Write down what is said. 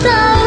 的